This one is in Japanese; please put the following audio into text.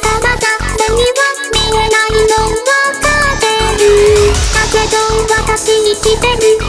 たまた目には見えないのわかってる。だけど私生きてる。